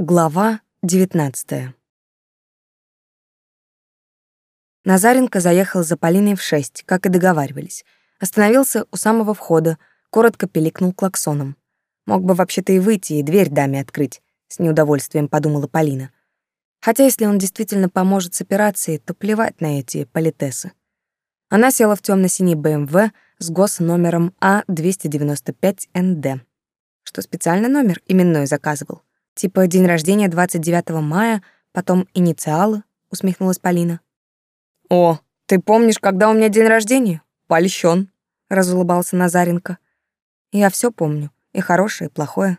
Глава 19 Назаренко заехал за Полиной в шесть, как и договаривались. Остановился у самого входа, коротко пиликнул клаксоном. Мог бы вообще-то и выйти, и дверь даме открыть, с неудовольствием подумала Полина. Хотя если он действительно поможет с операцией, то плевать на эти политесы. Она села в темно синий БМВ с гос. номером А295НД, что специальный номер именной заказывал. Типа день рождения 29 мая, потом инициалы, усмехнулась Полина. О, ты помнишь, когда у меня день рождения? Польщен, разулыбался Назаренко. Я все помню, и хорошее, и плохое.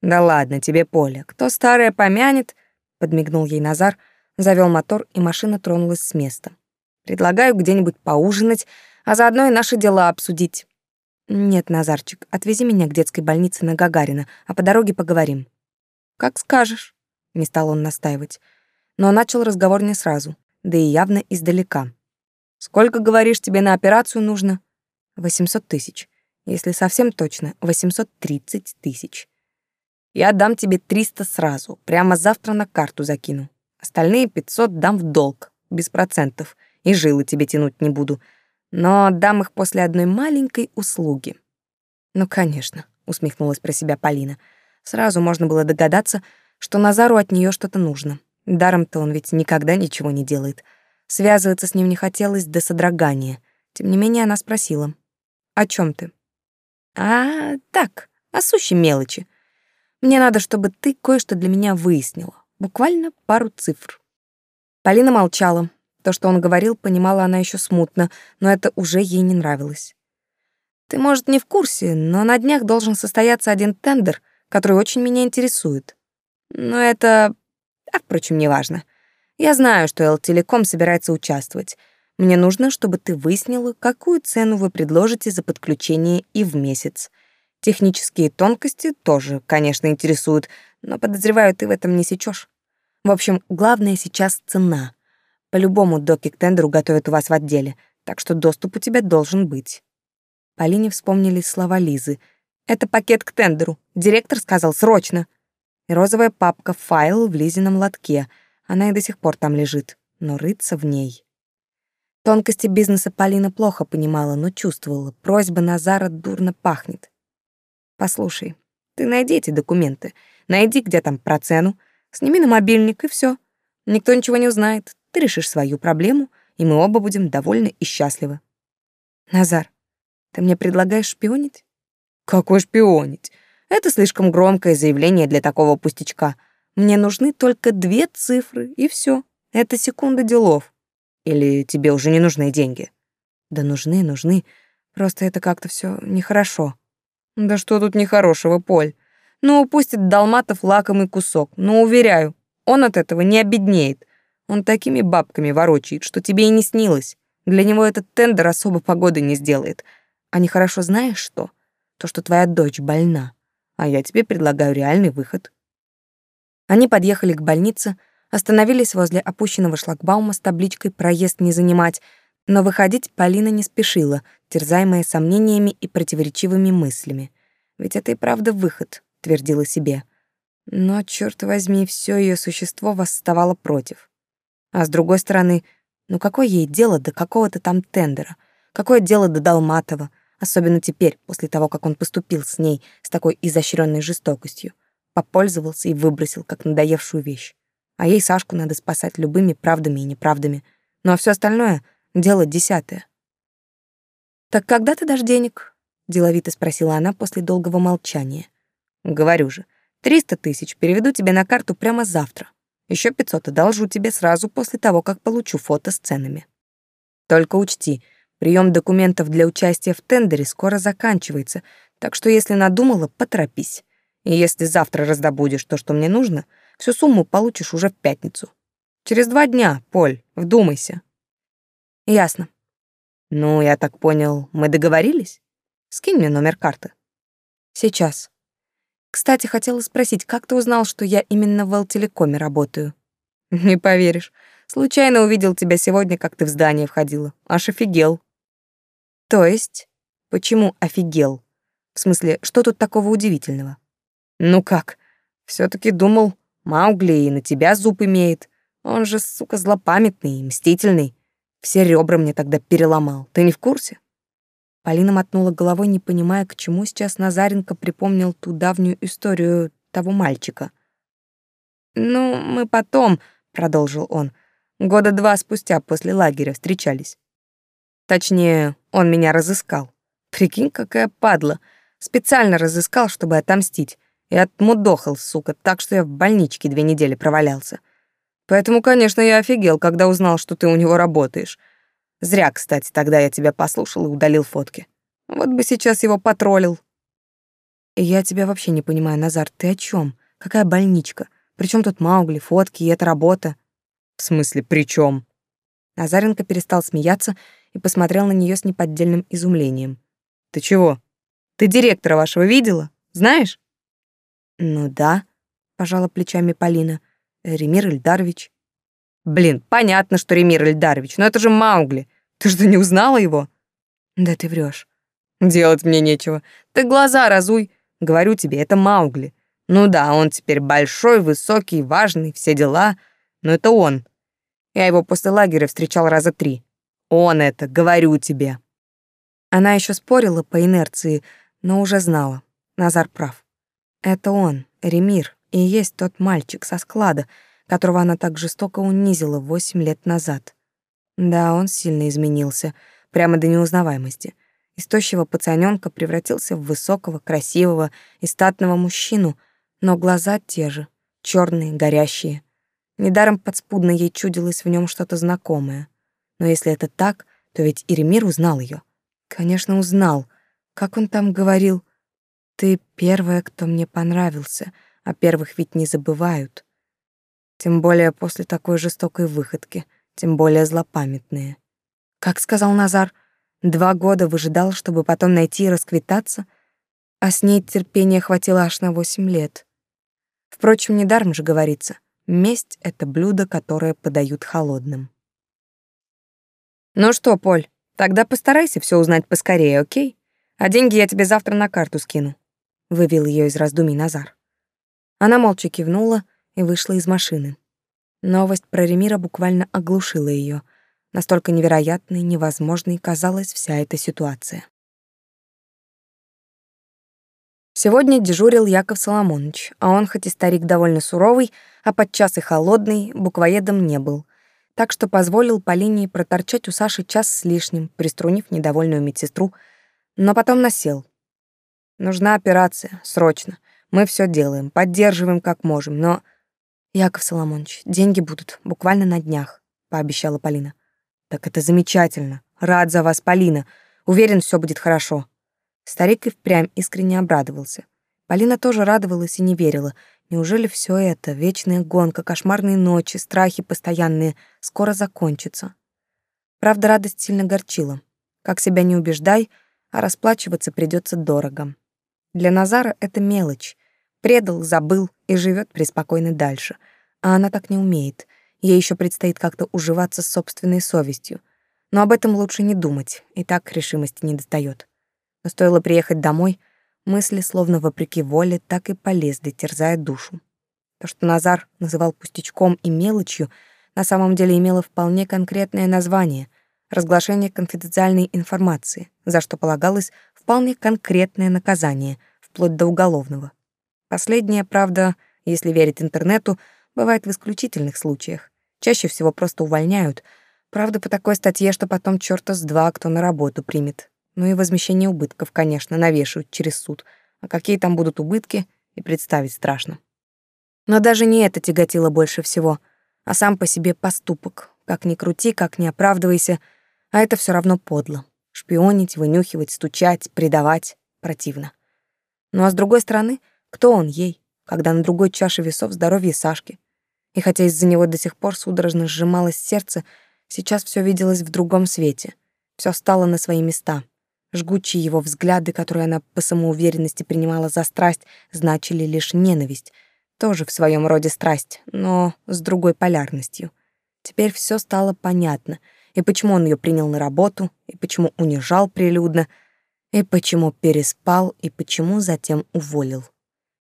Да ладно тебе, Поля, кто старое помянет, подмигнул ей Назар, завел мотор, и машина тронулась с места. Предлагаю где-нибудь поужинать, а заодно и наши дела обсудить. Нет, Назарчик, отвези меня к детской больнице на Гагарина, а по дороге поговорим. «Как скажешь», — не стал он настаивать. Но начал разговор не сразу, да и явно издалека. «Сколько, говоришь, тебе на операцию нужно?» «Восемьсот тысяч. Если совсем точно, восемьсот тридцать тысяч. Я дам тебе триста сразу, прямо завтра на карту закину. Остальные пятьсот дам в долг, без процентов, и жилы тебе тянуть не буду. Но дам их после одной маленькой услуги». «Ну, конечно», — усмехнулась про себя Полина, — Сразу можно было догадаться, что Назару от нее что-то нужно. Даром-то он ведь никогда ничего не делает. Связываться с ним не хотелось до содрогания. Тем не менее она спросила. «О чем ты?» «А, так, о сущей мелочи. Мне надо, чтобы ты кое-что для меня выяснила. Буквально пару цифр». Полина молчала. То, что он говорил, понимала она еще смутно, но это уже ей не нравилось. «Ты, может, не в курсе, но на днях должен состояться один тендер — который очень меня интересует. Но это... А, впрочем, не важно. Я знаю, что Элтелеком собирается участвовать. Мне нужно, чтобы ты выяснила, какую цену вы предложите за подключение и в месяц. Технические тонкости тоже, конечно, интересуют, но, подозреваю, ты в этом не сечешь. В общем, главное сейчас цена. По-любому доки к тендеру готовят у вас в отделе, так что доступ у тебя должен быть. Полине вспомнились слова Лизы — «Это пакет к тендеру. Директор сказал срочно». И розовая папка «Файл» в Лизином лотке. Она и до сих пор там лежит, но рыться в ней. Тонкости бизнеса Полина плохо понимала, но чувствовала. Просьба Назара дурно пахнет. «Послушай, ты найди эти документы. Найди, где там про цену. Сними на мобильник, и все. Никто ничего не узнает. Ты решишь свою проблему, и мы оба будем довольны и счастливы». «Назар, ты мне предлагаешь шпионить?» Какой шпионить? Это слишком громкое заявление для такого пустячка. Мне нужны только две цифры, и все. Это секунда делов. Или тебе уже не нужны деньги? Да нужны, нужны. Просто это как-то все нехорошо. Да что тут нехорошего, Поль? Ну, упустит Долматов лакомый кусок. Но, уверяю, он от этого не обеднеет. Он такими бабками ворочает, что тебе и не снилось. Для него этот тендер особо погоды не сделает. А нехорошо знаешь что? то, что твоя дочь больна, а я тебе предлагаю реальный выход». Они подъехали к больнице, остановились возле опущенного шлагбаума с табличкой «Проезд не занимать», но выходить Полина не спешила, терзаемая сомнениями и противоречивыми мыслями. «Ведь это и правда выход», — твердила себе. Но, черт возьми, все ее существо восставало против. А с другой стороны, ну какое ей дело до какого-то там тендера? Какое дело до Долматова? особенно теперь, после того, как он поступил с ней с такой изощренной жестокостью, попользовался и выбросил, как надоевшую вещь. А ей Сашку надо спасать любыми правдами и неправдами. Ну а все остальное — дело десятое. «Так когда ты дашь денег?» — деловито спросила она после долгого молчания. «Говорю же, триста тысяч переведу тебе на карту прямо завтра. Еще пятьсот одолжу тебе сразу после того, как получу фото с ценами. Только учти — Прием документов для участия в тендере скоро заканчивается, так что если надумала, поторопись. И если завтра раздобудешь то, что мне нужно, всю сумму получишь уже в пятницу. Через два дня, Поль, вдумайся». «Ясно». «Ну, я так понял, мы договорились? Скинь мне номер карты». «Сейчас». «Кстати, хотела спросить, как ты узнал, что я именно в Алтелекоме работаю?» «Не поверишь. Случайно увидел тебя сегодня, как ты в здание входила. Аж офигел. То есть, почему офигел? В смысле, что тут такого удивительного? Ну как? все таки думал, Маугли и на тебя зуб имеет. Он же, сука, злопамятный и мстительный. Все ребра мне тогда переломал. Ты не в курсе? Полина мотнула головой, не понимая, к чему сейчас Назаренко припомнил ту давнюю историю того мальчика. «Ну, мы потом», — продолжил он, — «года два спустя после лагеря встречались». Точнее, он меня разыскал. Прикинь, какая падла. Специально разыскал, чтобы отомстить. И отмудохал, сука, так что я в больничке две недели провалялся. Поэтому, конечно, я офигел, когда узнал, что ты у него работаешь. Зря, кстати, тогда я тебя послушал и удалил фотки. Вот бы сейчас его потроллил. Я тебя вообще не понимаю, Назар, ты о чем? Какая больничка? Причем тут Маугли, фотки и эта работа? В смысле, при чем? Назаренко перестал смеяться и посмотрел на нее с неподдельным изумлением. «Ты чего? Ты директора вашего видела? Знаешь?» «Ну да», — пожала плечами Полина. «Ремир Ильдарович». «Блин, понятно, что Ремир Ильдарович, но это же Маугли. Ты что, не узнала его?» «Да ты врешь. «Делать мне нечего. Ты глаза разуй. Говорю тебе, это Маугли. Ну да, он теперь большой, высокий, важный, все дела. Но это он. Я его после лагеря встречал раза три. Он это, говорю тебе. Она еще спорила по инерции, но уже знала. Назар прав. Это он, Ремир, и есть тот мальчик со склада, которого она так жестоко унизила восемь лет назад. Да, он сильно изменился, прямо до неузнаваемости. Из тощего пацанёнка превратился в высокого, красивого и статного мужчину, но глаза те же, черные, горящие. Недаром подспудно ей чудилось в нем что-то знакомое. Но если это так, то ведь Иремир узнал ее. Конечно, узнал. Как он там говорил? Ты первая, кто мне понравился, а первых ведь не забывают. Тем более после такой жестокой выходки, тем более злопамятные. Как сказал Назар, два года выжидал, чтобы потом найти и расквитаться, а с ней терпения хватило аж на восемь лет. Впрочем, недаром же говорится, месть — это блюдо, которое подают холодным. Ну что, Поль, тогда постарайся все узнать поскорее, окей? А деньги я тебе завтра на карту скину. Вывел ее из раздумий Назар. Она молча кивнула и вышла из машины. Новость про Ремира буквально оглушила ее. Настолько невероятной, невозможной казалась вся эта ситуация. Сегодня дежурил Яков Соломонович, а он, хоть и старик довольно суровый, а подчас и холодный, буквоедом не был — так что позволил Полине проторчать у Саши час с лишним, приструнив недовольную медсестру, но потом насел. «Нужна операция, срочно. Мы все делаем, поддерживаем как можем, но...» «Яков Соломонович, деньги будут буквально на днях», — пообещала Полина. «Так это замечательно. Рад за вас, Полина. Уверен, все будет хорошо». Старик и впрямь искренне обрадовался — Полина тоже радовалась и не верила. Неужели все это, вечная гонка, кошмарные ночи, страхи постоянные, скоро закончится? Правда, радость сильно горчила. Как себя не убеждай, а расплачиваться придется дорого. Для Назара это мелочь. Предал, забыл и живет преспокойно дальше. А она так не умеет. Ей еще предстоит как-то уживаться с собственной совестью. Но об этом лучше не думать, и так решимости не достает. Но стоило приехать домой, Мысли, словно вопреки воле, так и полезли, терзая душу. То, что Назар называл пустячком и мелочью, на самом деле имело вполне конкретное название — разглашение конфиденциальной информации, за что полагалось вполне конкретное наказание, вплоть до уголовного. Последнее, правда, если верить интернету, бывает в исключительных случаях. Чаще всего просто увольняют, правда, по такой статье, что потом чёрта с два кто на работу примет. Ну и возмещение убытков, конечно, навешивают через суд. А какие там будут убытки, и представить страшно. Но даже не это тяготило больше всего, а сам по себе поступок. Как ни крути, как ни оправдывайся, а это все равно подло. Шпионить, вынюхивать, стучать, предавать — противно. Ну а с другой стороны, кто он ей, когда на другой чаше весов здоровье Сашки? И хотя из-за него до сих пор судорожно сжималось сердце, сейчас все виделось в другом свете. Все стало на свои места — Жгучие его взгляды, которые она по самоуверенности принимала за страсть, значили лишь ненависть. Тоже в своем роде страсть, но с другой полярностью. Теперь все стало понятно. И почему он ее принял на работу, и почему унижал прилюдно, и почему переспал, и почему затем уволил.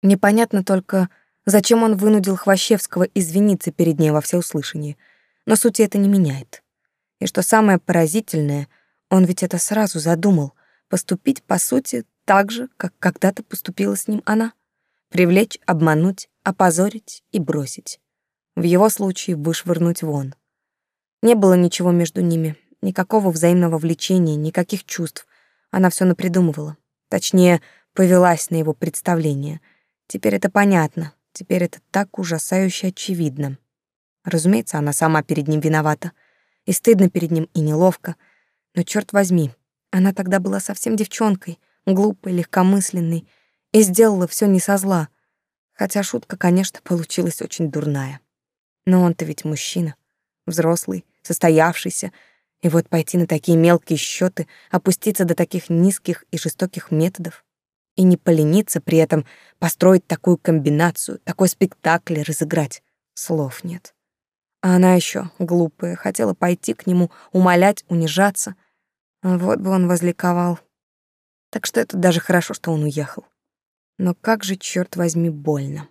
Непонятно только, зачем он вынудил Хвощевского извиниться перед ней во всеуслышание. Но сути это не меняет. И что самое поразительное, он ведь это сразу задумал поступить, по сути, так же, как когда-то поступила с ним она. Привлечь, обмануть, опозорить и бросить. В его случае вышвырнуть вон. Не было ничего между ними, никакого взаимного влечения, никаких чувств. Она все напридумывала. Точнее, повелась на его представление. Теперь это понятно, теперь это так ужасающе очевидно. Разумеется, она сама перед ним виновата. И стыдно перед ним, и неловко. Но черт возьми, она тогда была совсем девчонкой, глупой, легкомысленной, и сделала все не со зла. Хотя шутка, конечно, получилась очень дурная. Но он-то ведь мужчина, взрослый, состоявшийся, и вот пойти на такие мелкие счеты, опуститься до таких низких и жестоких методов и не полениться при этом построить такую комбинацию, такой спектакль разыграть, слов нет. А она еще глупая, хотела пойти к нему, умолять, унижаться — вот бы он возликовал. Так что это даже хорошо, что он уехал. Но как же, черт возьми, больно.